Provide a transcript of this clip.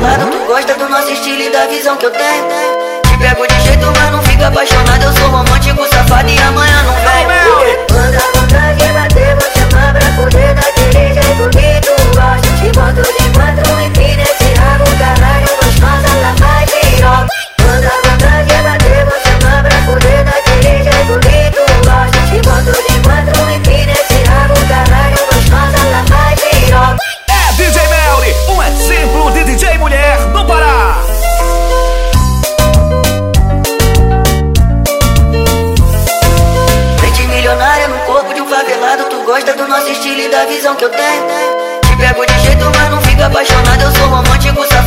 apaixonado Tu gosta do nosso estilo e da visão que eu tenho. Te pego de jeito, mas não fica apaixonado. Eu sou romântico, safado e amanhã não vem. Manda é, a vontade é bater, vou chamar pra poder daquele jeito que tu gosta Te boto de quatro e fina né? Gosta do nosso estilo e da visão que eu tenho. Te pego de jeito, mas não fica apaixonado. Eu sou romântico, safado